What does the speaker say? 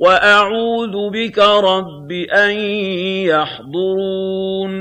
وَأَعُوذُ بِكَ رَبِّ أَن يَحْضُرُونِ